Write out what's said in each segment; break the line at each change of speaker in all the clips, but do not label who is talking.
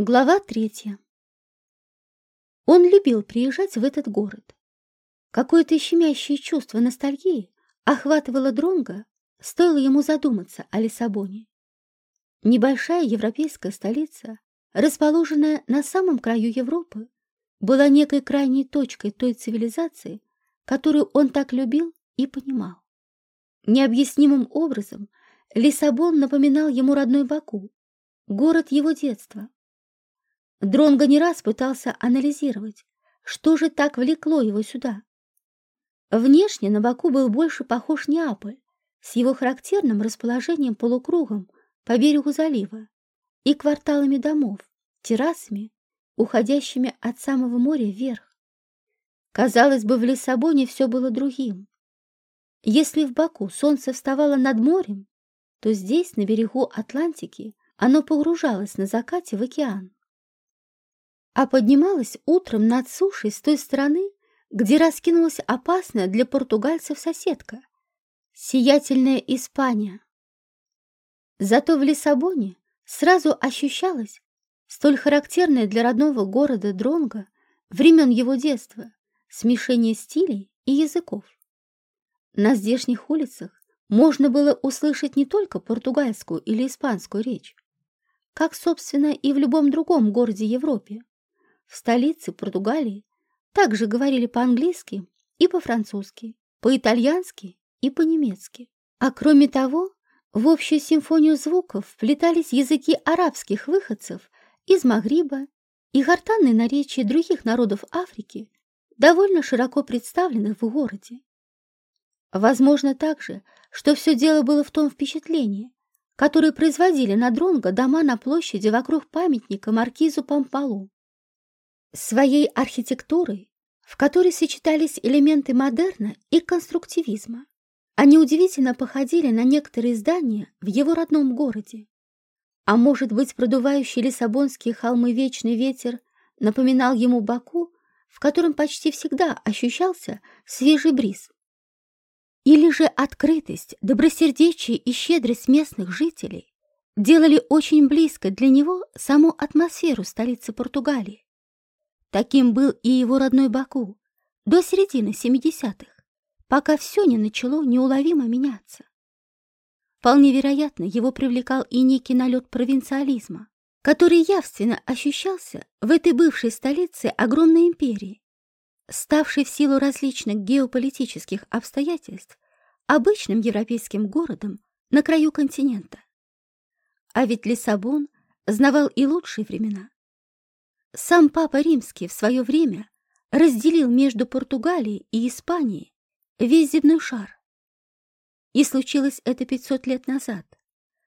Глава третья. Он любил приезжать в этот город. Какое-то щемящее чувство ностальгии охватывало Дронга, стоило ему задуматься о Лиссабоне. Небольшая европейская столица, расположенная на самом краю Европы, была некой крайней точкой той цивилизации, которую он так любил и понимал. Необъяснимым образом Лиссабон напоминал ему родной Баку, город его детства, Дронго не раз пытался анализировать, что же так влекло его сюда. Внешне на Баку был больше похож Неаполь, с его характерным расположением полукругом по берегу залива и кварталами домов, террасами, уходящими от самого моря вверх. Казалось бы, в Лиссабоне все было другим. Если в Баку солнце вставало над морем, то здесь, на берегу Атлантики, оно погружалось на закате в океан а поднималась утром над сушей с той стороны, где раскинулась опасная для португальцев соседка — сиятельная Испания. Зато в Лиссабоне сразу ощущалось столь характерное для родного города Дронга времен его детства смешение стилей и языков. На здешних улицах можно было услышать не только португальскую или испанскую речь, как, собственно, и в любом другом городе Европе. В столице Португалии также говорили по-английски и по-французски, по-итальянски и по-немецки. А кроме того, в общую симфонию звуков вплетались языки арабских выходцев из Магриба и гортанные наречия других народов Африки, довольно широко представленных в городе. Возможно также, что все дело было в том впечатлении, которое производили на Дронго дома на площади вокруг памятника маркизу Пампалу. Своей архитектурой, в которой сочетались элементы модерна и конструктивизма, они удивительно походили на некоторые здания в его родном городе. А может быть, продувающий лиссабонские холмы вечный ветер напоминал ему Баку, в котором почти всегда ощущался свежий бриз. Или же открытость, добросердечие и щедрость местных жителей делали очень близко для него саму атмосферу столицы Португалии. Таким был и его родной Баку до середины 70-х, пока все не начало неуловимо меняться. Вполне вероятно, его привлекал и некий налет провинциализма, который явственно ощущался в этой бывшей столице огромной империи, ставшей в силу различных геополитических обстоятельств обычным европейским городом на краю континента. А ведь Лиссабон знавал и лучшие времена. Сам Папа Римский в свое время разделил между Португалией и Испанией весь земной шар. И случилось это 500 лет назад,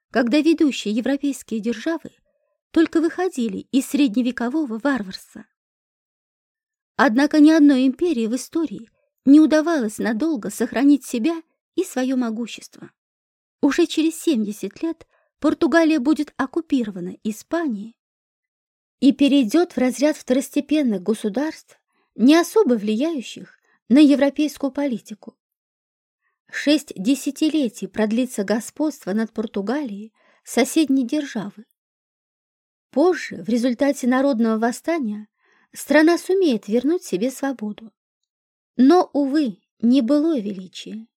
когда ведущие европейские державы только выходили из средневекового варварства. Однако ни одной империи в истории не удавалось надолго сохранить себя и свое могущество. Уже через 70 лет Португалия будет оккупирована Испанией, и перейдет в разряд второстепенных государств, не особо влияющих на европейскую политику. Шесть десятилетий продлится господство над Португалией соседней державы. Позже, в результате народного восстания, страна сумеет вернуть себе свободу. Но, увы, не было величия.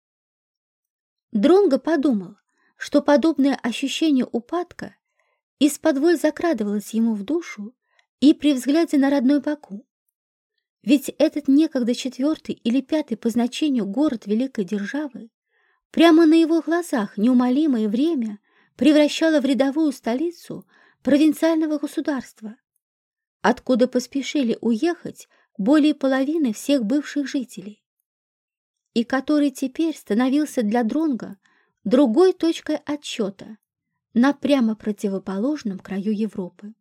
Дронго подумал, что подобное ощущение упадка из-под закрадывалось ему в душу и при взгляде на родной Баку. Ведь этот некогда четвертый или пятый по значению город великой державы прямо на его глазах неумолимое время превращало в рядовую столицу провинциального государства, откуда поспешили уехать более половины всех бывших жителей, и который теперь становился для Дронга другой точкой отсчета, на прямо противоположном краю Европы.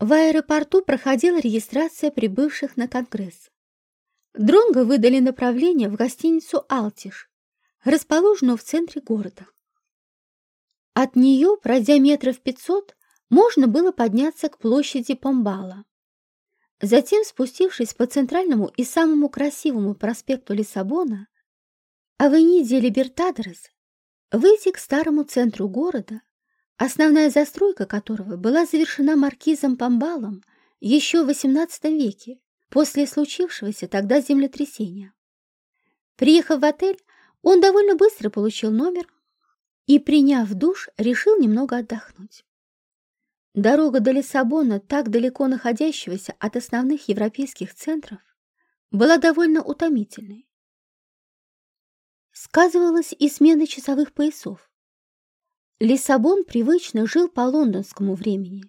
В аэропорту проходила регистрация прибывших на Конгресс. Дронго выдали направление в гостиницу «Алтиш», расположенную в центре города. От нее, пройдя метров пятьсот, можно было подняться к площади Помбала. Затем, спустившись по центральному и самому красивому проспекту Лиссабона, Авениде Либертадорес, Выйти к старому центру города, основная застройка которого была завершена маркизом Памбалом еще в XVIII веке, после случившегося тогда землетрясения. Приехав в отель, он довольно быстро получил номер и, приняв душ, решил немного отдохнуть. Дорога до Лиссабона, так далеко находящегося от основных европейских центров, была довольно утомительной. Сказывалась и смена часовых поясов. Лиссабон привычно жил по лондонскому времени.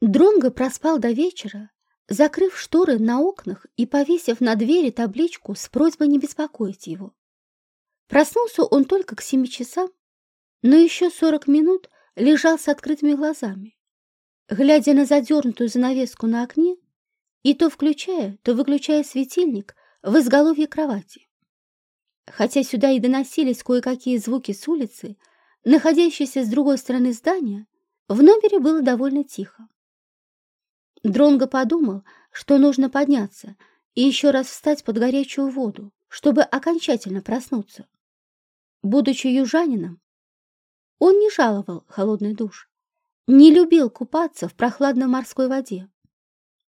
Дронго проспал до вечера, закрыв шторы на окнах и повесив на двери табличку с просьбой не беспокоить его. Проснулся он только к семи часам, но еще сорок минут лежал с открытыми глазами, глядя на задернутую занавеску на окне и то включая, то выключая светильник в изголовье кровати. Хотя сюда и доносились кое-какие звуки с улицы, находящейся с другой стороны здания, в номере было довольно тихо. Дронго подумал, что нужно подняться и еще раз встать под горячую воду, чтобы окончательно проснуться. Будучи южанином, он не жаловал холодный душ, не любил купаться в прохладной морской воде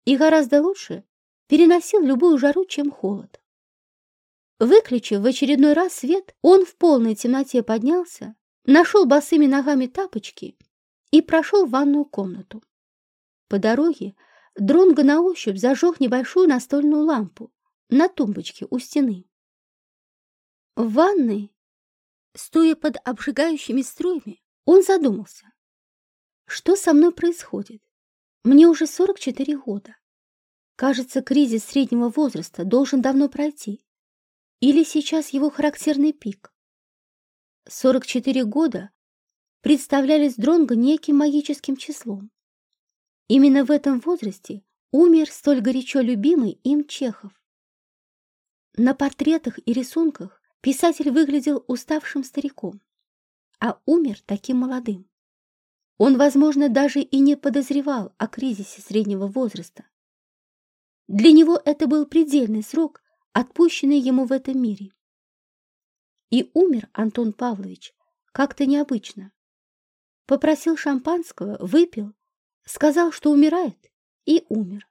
и гораздо лучше переносил любую жару, чем холод. Выключив в очередной раз свет, он в полной темноте поднялся, нашел босыми ногами тапочки и прошел в ванную комнату. По дороге Дронго на ощупь зажег небольшую настольную лампу на тумбочке у стены. В ванной, стоя под обжигающими струями, он задумался. Что со мной происходит? Мне уже 44 года. Кажется, кризис среднего возраста должен давно пройти. Или сейчас его характерный пик? 44 года представлялись Дронго неким магическим числом. Именно в этом возрасте умер столь горячо любимый им Чехов. На портретах и рисунках писатель выглядел уставшим стариком, а умер таким молодым. Он, возможно, даже и не подозревал о кризисе среднего возраста. Для него это был предельный срок, отпущенный ему в этом мире. И умер Антон Павлович как-то необычно. Попросил шампанского, выпил сказал, что умирает, и умер.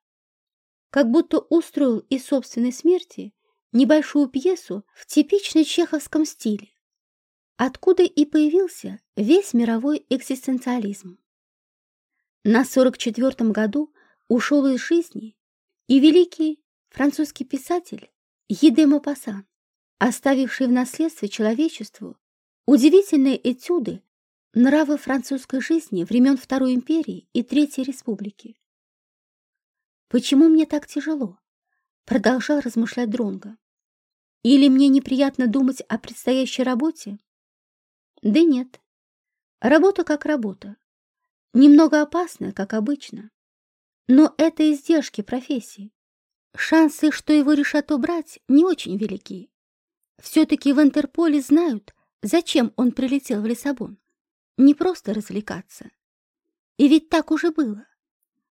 Как будто устроил из собственной смерти небольшую пьесу в типичной чеховском стиле, откуда и появился весь мировой экзистенциализм. На 44-м году ушел из жизни и великий французский писатель Еде Мопассан, оставивший в наследство человечеству удивительные этюды Нравы французской жизни времен Второй империи и Третьей республики. «Почему мне так тяжело?» — продолжал размышлять Дронго. «Или мне неприятно думать о предстоящей работе?» «Да нет. Работа как работа. Немного опасная, как обычно. Но это издержки профессии. Шансы, что его решат убрать, не очень велики. Все-таки в Интерполе знают, зачем он прилетел в Лиссабон не просто развлекаться. И ведь так уже было.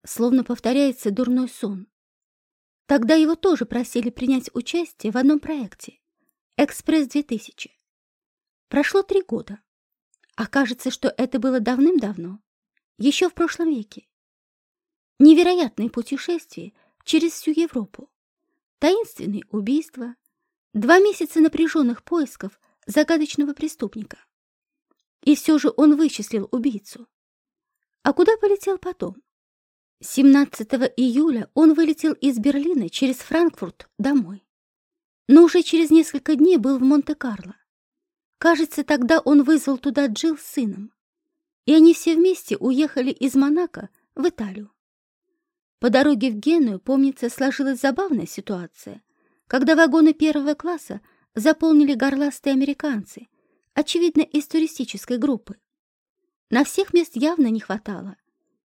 Словно повторяется дурной сон. Тогда его тоже просили принять участие в одном проекте «Экспресс-2000». Прошло три года. Окажется, что это было давным-давно, еще в прошлом веке. Невероятные путешествия через всю Европу, таинственные убийства, два месяца напряженных поисков загадочного преступника. И все же он вычислил убийцу. А куда полетел потом? 17 июля он вылетел из Берлина через Франкфурт домой. Но уже через несколько дней был в Монте-Карло. Кажется, тогда он вызвал туда Джилл с сыном. И они все вместе уехали из Монако в Италию. По дороге в Геную, помнится, сложилась забавная ситуация, когда вагоны первого класса заполнили горластые американцы – очевидно, из туристической группы. На всех мест явно не хватало,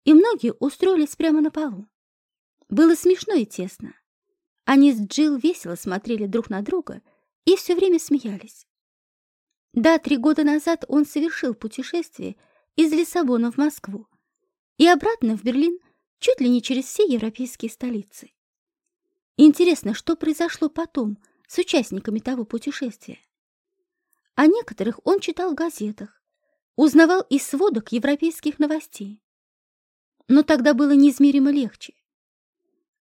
и многие устроились прямо на полу. Было смешно и тесно. Они с Джилл весело смотрели друг на друга и все время смеялись. Да, три года назад он совершил путешествие из Лиссабона в Москву и обратно в Берлин чуть ли не через все европейские столицы. Интересно, что произошло потом с участниками того путешествия? О некоторых он читал в газетах, узнавал из сводок европейских новостей. Но тогда было неизмеримо легче.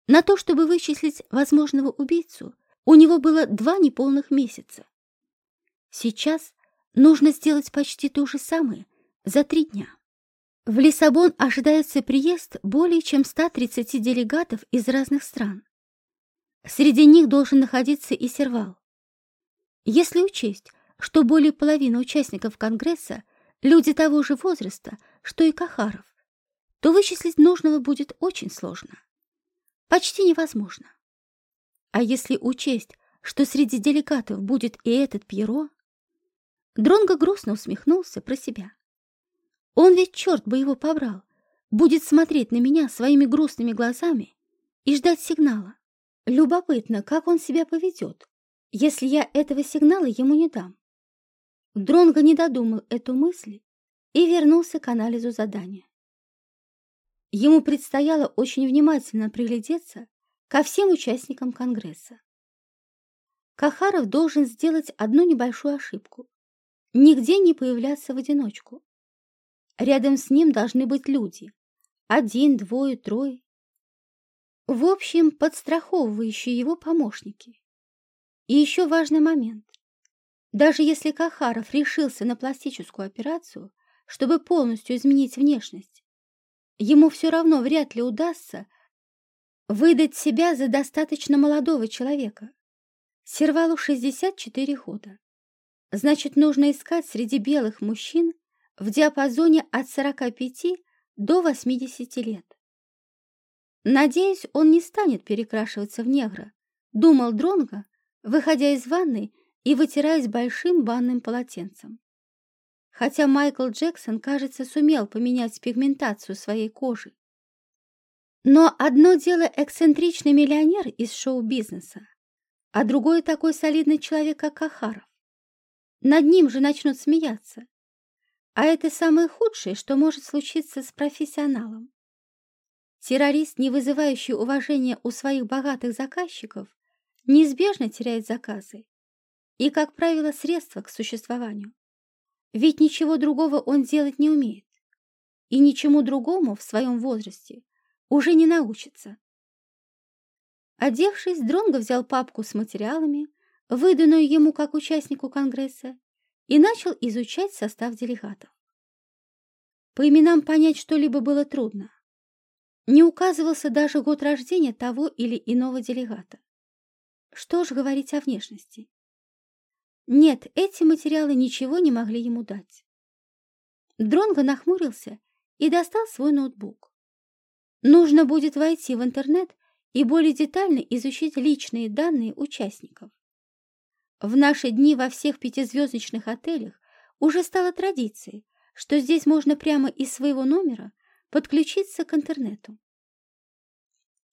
На то, чтобы вычислить возможного убийцу, у него было два неполных месяца. Сейчас нужно сделать почти то же самое за три дня. В Лиссабон ожидается приезд более чем 130 делегатов из разных стран. Среди них должен находиться и Сервал. Если учесть, что более половины участников Конгресса – люди того же возраста, что и Кахаров, то вычислить нужного будет очень сложно. Почти невозможно. А если учесть, что среди делегатов будет и этот Пьеро, Дронго грустно усмехнулся про себя. Он ведь, черт бы его побрал, будет смотреть на меня своими грустными глазами и ждать сигнала. Любопытно, как он себя поведет, если я этого сигнала ему не дам. Дронго не додумал эту мысль и вернулся к анализу задания. Ему предстояло очень внимательно приглядеться ко всем участникам Конгресса. Кахаров должен сделать одну небольшую ошибку. Нигде не появляться в одиночку. Рядом с ним должны быть люди. Один, двое, трое. В общем, подстраховывающие его помощники. И еще важный момент. Даже если Кахаров решился на пластическую операцию, чтобы полностью изменить внешность, ему все равно вряд ли удастся выдать себя за достаточно молодого человека. Сервалу 64 года. Значит, нужно искать среди белых мужчин в диапазоне от 45 до 80 лет. Надеюсь, он не станет перекрашиваться в негра, думал Дронго, выходя из ванной и вытираясь большим банным полотенцем хотя Майкл Джексон, кажется, сумел поменять пигментацию своей кожи. Но одно дело эксцентричный миллионер из шоу-бизнеса, а другое такой солидный человек, как Кахаров. Над ним же начнут смеяться. А это самое худшее, что может случиться с профессионалом. Террорист, не вызывающий уважения у своих богатых заказчиков, неизбежно теряет заказы и, как правило, средства к существованию. Ведь ничего другого он делать не умеет. И ничему другому в своем возрасте уже не научится. Одевшись, Дронго взял папку с материалами, выданную ему как участнику Конгресса, и начал изучать состав делегатов. По именам понять что-либо было трудно. Не указывался даже год рождения того или иного делегата. Что ж говорить о внешности? Нет, эти материалы ничего не могли ему дать. Дронго нахмурился и достал свой ноутбук. Нужно будет войти в интернет и более детально изучить личные данные участников. В наши дни во всех пятизвездочных отелях уже стало традицией, что здесь можно прямо из своего номера подключиться к интернету.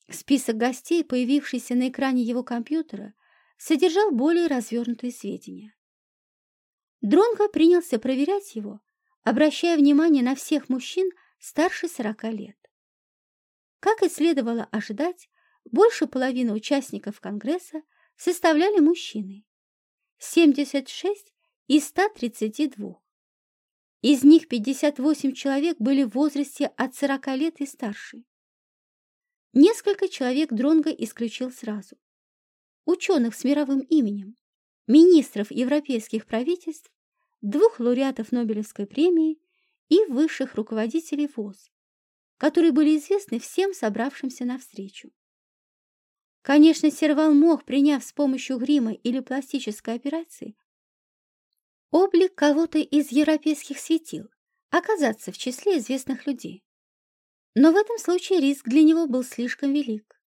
Список гостей, появившийся на экране его компьютера, содержал более развернутые сведения. Дронго принялся проверять его, обращая внимание на всех мужчин старше 40 лет. Как и следовало ожидать, больше половины участников Конгресса составляли мужчины. 76 из 132. Из них 58 человек были в возрасте от 40 лет и старше. Несколько человек Дронго исключил сразу ученых с мировым именем, министров европейских правительств, двух лауреатов Нобелевской премии и высших руководителей ВОЗ, которые были известны всем собравшимся на встречу. Конечно, Сервал мог, приняв с помощью грима или пластической операции, облик кого-то из европейских светил, оказаться в числе известных людей. Но в этом случае риск для него был слишком велик.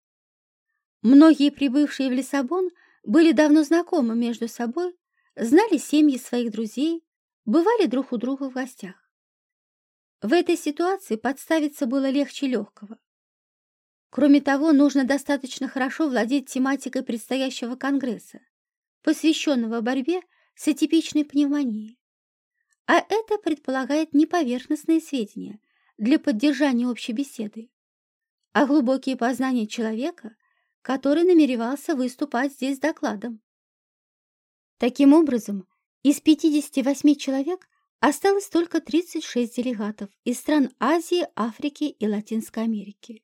Многие прибывшие в Лиссабон были давно знакомы между собой, знали семьи своих друзей, бывали друг у друга в гостях. В этой ситуации подставиться было легче легкого. Кроме того, нужно достаточно хорошо владеть тематикой предстоящего конгресса, посвященного борьбе с атипичной пневмонией. А это предполагает не поверхностные сведения для поддержания общей беседы, а глубокие познания человека – который намеревался выступать здесь докладом. Таким образом, из 58 человек осталось только 36 делегатов из стран Азии, Африки и Латинской Америки.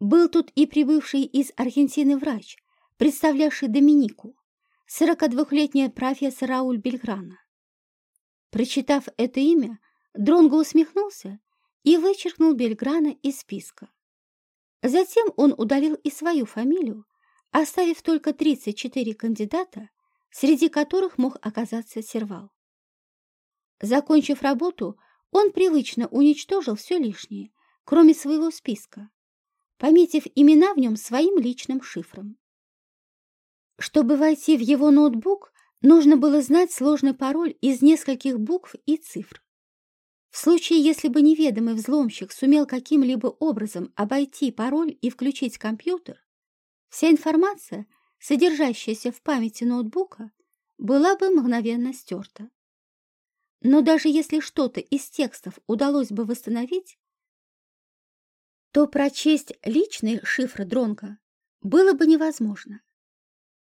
Был тут и прибывший из Аргентины врач, представлявший Доминику, 42-летняя профессор Рауль Бельграна. Прочитав это имя, Дронго усмехнулся и вычеркнул Бельграна из списка. Затем он удалил и свою фамилию, оставив только 34 кандидата, среди которых мог оказаться Сервал. Закончив работу, он привычно уничтожил все лишнее, кроме своего списка, пометив имена в нем своим личным шифром. Чтобы войти в его ноутбук, нужно было знать сложный пароль из нескольких букв и цифр. В случае, если бы неведомый взломщик сумел каким-либо образом обойти пароль и включить компьютер, вся информация, содержащаяся в памяти ноутбука, была бы мгновенно стерта. Но даже если что-то из текстов удалось бы восстановить, то прочесть личный шифр Дронга было бы невозможно.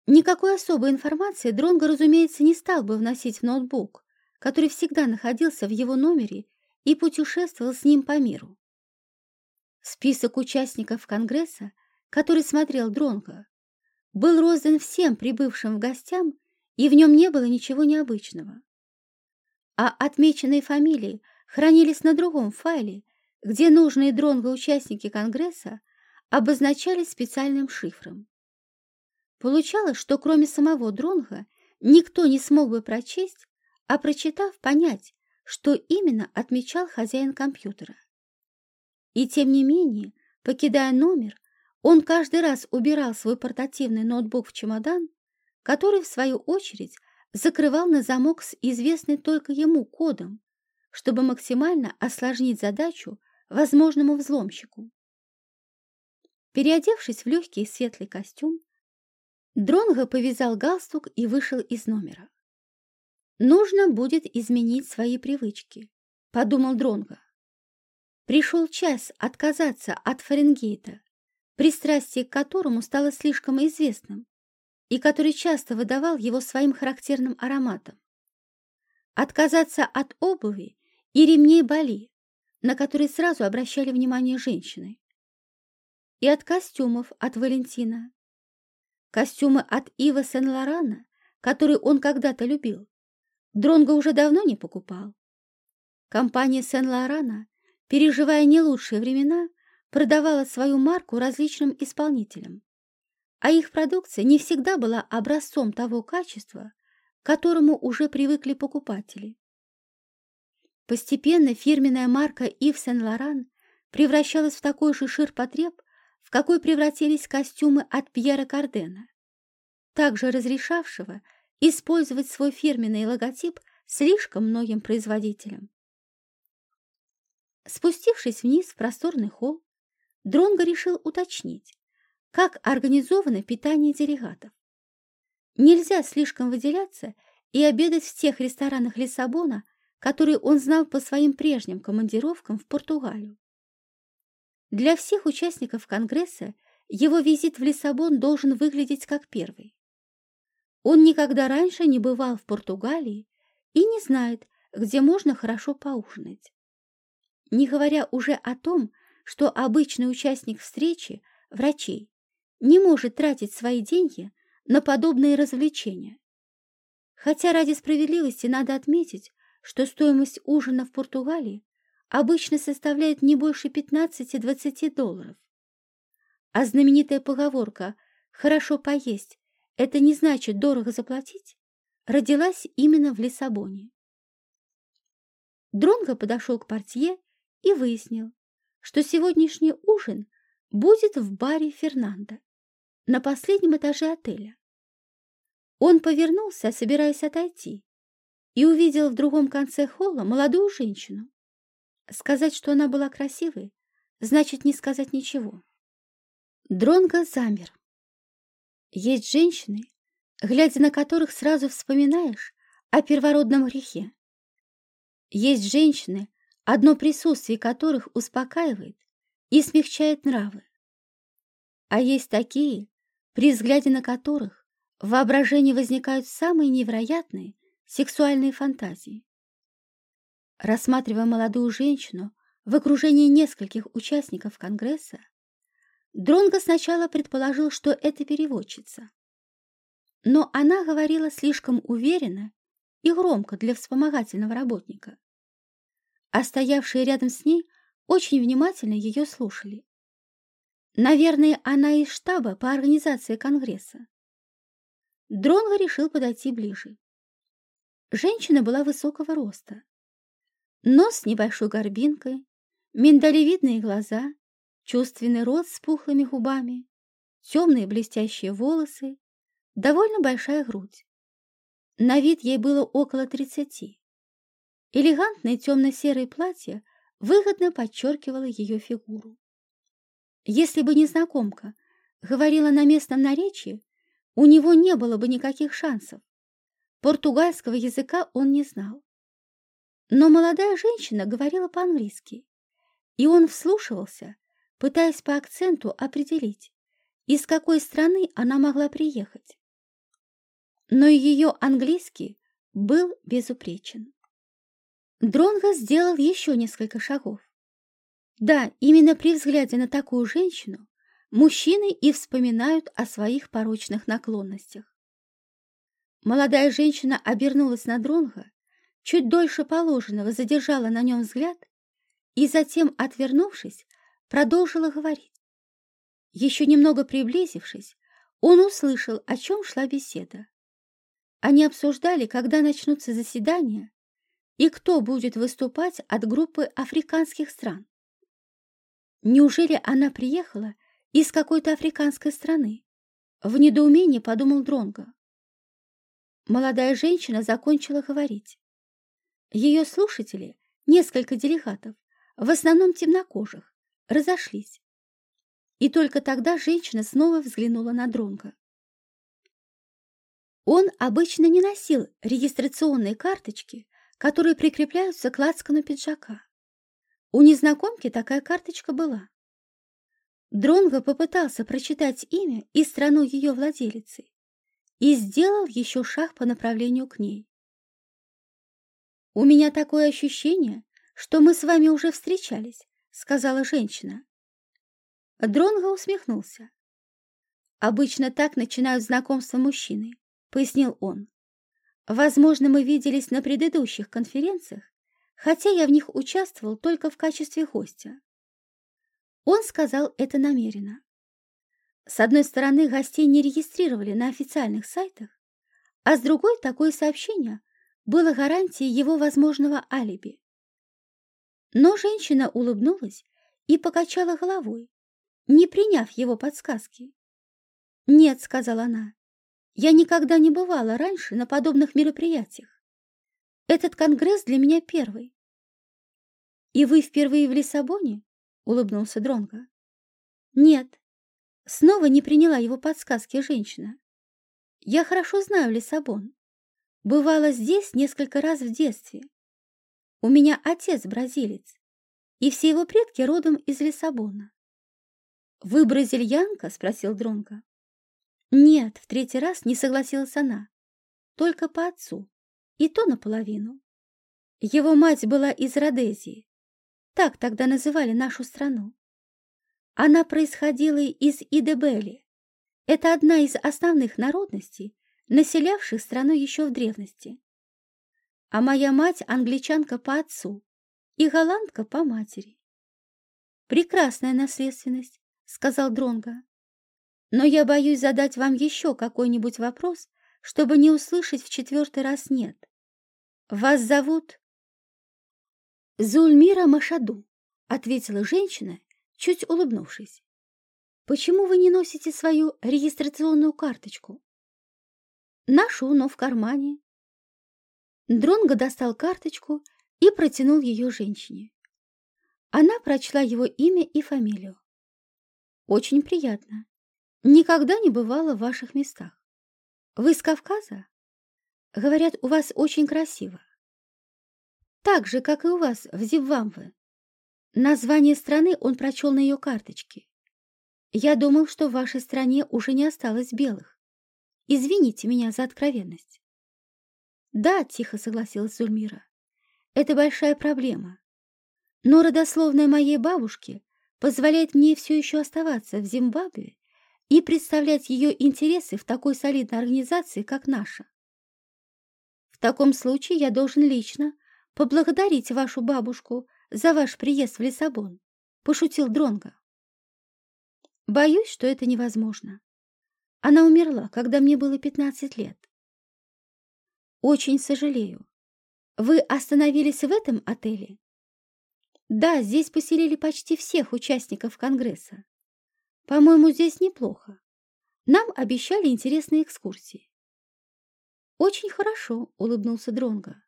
Никакой особой информации Дронго, разумеется, не стал бы вносить в ноутбук, который всегда находился в его номере и путешествовал с ним по миру. Список участников Конгресса, который смотрел Дронго, был роздан всем прибывшим в гостям, и в нем не было ничего необычного. А отмеченные фамилии хранились на другом файле, где нужные Дронго участники Конгресса обозначались специальным шифром. Получалось, что кроме самого Дронга никто не смог бы прочесть, а прочитав, понять, что именно отмечал хозяин компьютера. И тем не менее, покидая номер, он каждый раз убирал свой портативный ноутбук в чемодан, который, в свою очередь, закрывал на замок с известным только ему кодом, чтобы максимально осложнить задачу возможному взломщику. Переодевшись в легкий светлый костюм, Дронго повязал галстук и вышел из номера. «Нужно будет изменить свои привычки», — подумал Дронго. Пришел час отказаться от Фаренгейта, пристрастие к которому стало слишком известным и который часто выдавал его своим характерным ароматом. Отказаться от обуви и ремней Бали, на которые сразу обращали внимание женщины. И от костюмов от Валентина. Костюмы от Ива Сен-Лорана, которые он когда-то любил, Дронго уже давно не покупал. Компания Сен-Лорана, переживая не лучшие времена, продавала свою марку различным исполнителям, а их продукция не всегда была образцом того качества, к которому уже привыкли покупатели. Постепенно фирменная марка Ив Сен-Лоран превращалась в такой же ширпотреб, в какой превратились костюмы от Пьера Кардена, также разрешавшего использовать свой фирменный логотип слишком многим производителям. Спустившись вниз в просторный холл, Дронго решил уточнить, как организовано питание делегатов. Нельзя слишком выделяться и обедать в тех ресторанах Лиссабона, которые он знал по своим прежним командировкам в Португалию. Для всех участников Конгресса его визит в Лиссабон должен выглядеть как первый. Он никогда раньше не бывал в Португалии и не знает, где можно хорошо поужинать. Не говоря уже о том, что обычный участник встречи, врачей, не может тратить свои деньги на подобные развлечения. Хотя ради справедливости надо отметить, что стоимость ужина в Португалии обычно составляет не больше 15-20 долларов. А знаменитая поговорка «хорошо поесть это не значит дорого заплатить, родилась именно в Лиссабоне. Дронго подошел к портье и выяснил, что сегодняшний ужин будет в баре Фернандо на последнем этаже отеля. Он повернулся, собираясь отойти, и увидел в другом конце холла молодую женщину. Сказать, что она была красивой, значит не сказать ничего. Дронго замер. Есть женщины, глядя на которых сразу вспоминаешь о первородном грехе. Есть женщины, одно присутствие которых успокаивает и смягчает нравы. А есть такие, при взгляде на которых в воображении возникают самые невероятные сексуальные фантазии. Рассматривая молодую женщину в окружении нескольких участников Конгресса, Дронго сначала предположил, что это переводчица. Но она говорила слишком уверенно и громко для вспомогательного работника. А стоявшие рядом с ней очень внимательно ее слушали. Наверное, она из штаба по организации Конгресса. Дронго решил подойти ближе. Женщина была высокого роста. Нос с небольшой горбинкой, миндалевидные глаза, чувственный рот с пухлыми губами, темные блестящие волосы, довольно большая грудь. На вид ей было около тридцати. Элегантное темно-серое платье выгодно подчеркивало ее фигуру. Если бы незнакомка говорила на местном наречии, у него не было бы никаких шансов. Португальского языка он не знал. Но молодая женщина говорила по-английски, и он вслушивался, пытаясь по акценту определить, из какой страны она могла приехать. Но ее английский был безупречен. Дронго сделал еще несколько шагов. Да, именно при взгляде на такую женщину мужчины и вспоминают о своих порочных наклонностях. Молодая женщина обернулась на Дронго, чуть дольше положенного задержала на нем взгляд и затем, отвернувшись, продолжила говорить. Еще немного приблизившись, он услышал, о чем шла беседа. Они обсуждали, когда начнутся заседания и кто будет выступать от группы африканских стран. Неужели она приехала из какой-то африканской страны? В недоумении подумал Дронго. Молодая женщина закончила говорить. Ее слушатели, несколько делегатов, в основном темнокожих, разошлись. И только тогда женщина снова взглянула на Дронга. Он обычно не носил регистрационные карточки, которые прикрепляются к лацкану пиджака. У незнакомки такая карточка была. Дронго попытался прочитать имя и страну ее владелицы и сделал еще шаг по направлению к ней. «У меня такое ощущение, что мы с вами уже встречались», — сказала женщина. Дронго усмехнулся. «Обычно так начинают знакомство мужчины», — пояснил он. «Возможно, мы виделись на предыдущих конференциях, хотя я в них участвовал только в качестве гостя». Он сказал это намеренно. С одной стороны, гостей не регистрировали на официальных сайтах, а с другой такое сообщение было гарантией его возможного алиби. Но женщина улыбнулась и покачала головой, не приняв его подсказки. «Нет», — сказала она, — «я никогда не бывала раньше на подобных мероприятиях. Этот конгресс для меня первый». «И вы впервые в Лиссабоне?» — улыбнулся Дронго. «Нет, Снова не приняла его подсказки женщина. Я хорошо знаю Лиссабон. Бывала здесь несколько раз в детстве. У меня отец бразилец, и все его предки родом из Лиссабона. «Вы бразильянка?» — спросил Дронго. «Нет, в третий раз не согласилась она. Только по отцу, и то наполовину. Его мать была из Родезии. Так тогда называли нашу страну. Она происходила из Идебели. Это одна из основных народностей, населявших страну еще в древности. А моя мать англичанка по отцу и голландка по матери. Прекрасная наследственность, сказал Дронга. Но я боюсь задать вам еще какой-нибудь вопрос, чтобы не услышать в четвертый раз «нет». Вас зовут Зульмира Машаду, ответила женщина чуть улыбнувшись. «Почему вы не носите свою регистрационную карточку?» «Ношу, но в кармане». Дронго достал карточку и протянул ее женщине. Она прочла его имя и фамилию. «Очень приятно. Никогда не бывала в ваших местах. Вы из Кавказа? Говорят, у вас очень красиво. Так же, как и у вас в Зимбабве. Название страны он прочел на ее карточке. Я думал, что в вашей стране уже не осталось белых. Извините меня за откровенность. Да, тихо согласилась Зульмира. Это большая проблема. Но родословная моей бабушки позволяет мне все еще оставаться в Зимбабве и представлять ее интересы в такой солидной организации, как наша. В таком случае я должен лично поблагодарить вашу бабушку за ваш приезд в Лиссабон, пошутил Дронго. Боюсь, что это невозможно. Она умерла, когда мне было 15 лет. Очень сожалею. Вы остановились в этом отеле? Да, здесь поселили почти всех участников Конгресса. По-моему, здесь неплохо. Нам обещали интересные экскурсии. Очень хорошо, улыбнулся Дронго.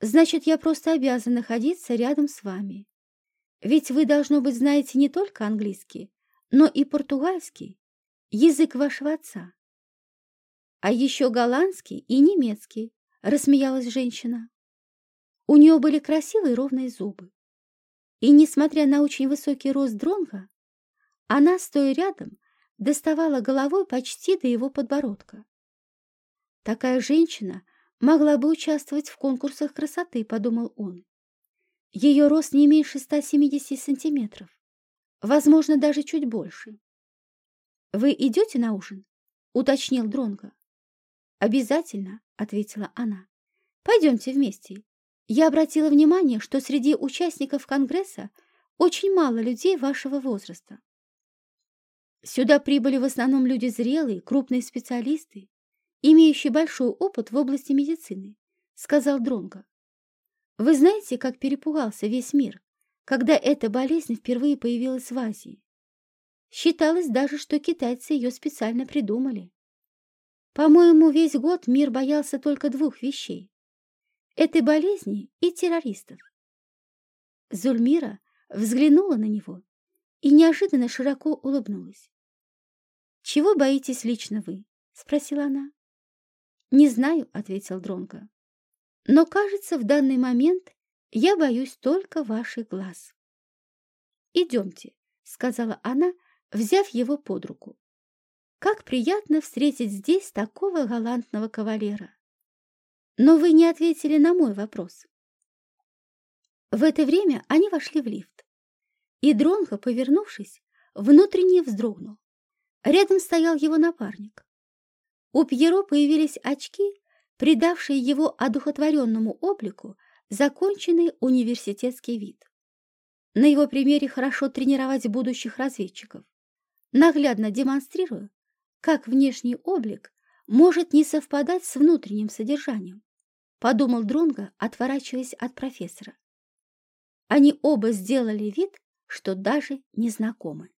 Значит, я просто обязан находиться рядом с вами. Ведь вы, должно быть, знаете не только английский, но и португальский, язык вашего отца. А еще голландский и немецкий, рассмеялась женщина. У нее были красивые ровные зубы. И, несмотря на очень высокий рост Дронга, она, стоя рядом, доставала головой почти до его подбородка. Такая женщина могла бы участвовать в конкурсах красоты, подумал он. Ее рост не меньше 170 сантиметров, возможно, даже чуть больше. «Вы идете на ужин?» — уточнил Дронго. «Обязательно», — ответила она. «Пойдемте вместе. Я обратила внимание, что среди участников Конгресса очень мало людей вашего возраста. Сюда прибыли в основном люди зрелые, крупные специалисты, имеющие большой опыт в области медицины, сказал Дронго. Вы знаете, как перепугался весь мир, когда эта болезнь впервые появилась в Азии? Считалось даже, что китайцы ее специально придумали. По-моему, весь год мир боялся только двух вещей – этой болезни и террористов. Зульмира взглянула на него и неожиданно широко улыбнулась. «Чего боитесь лично вы?» – спросила она. «Не знаю», — ответил Дронго. «Но, кажется, в данный момент я боюсь только ваших глаз». «Идемте», — сказала она, взяв его под руку. «Как приятно встретить здесь такого галантного кавалера!» «Но вы не ответили на мой вопрос». В это время они вошли в лифт, и Дронго, повернувшись, внутренне вздрогнул. Рядом стоял его напарник. У Пьеро появились очки, придавшие его одухотворенному облику законченный университетский вид. На его примере хорошо тренировать будущих разведчиков наглядно демонстрируя, как внешний облик может не совпадать с внутренним содержанием, подумал Дронго, отворачиваясь от профессора. Они оба сделали вид, что даже не знакомы.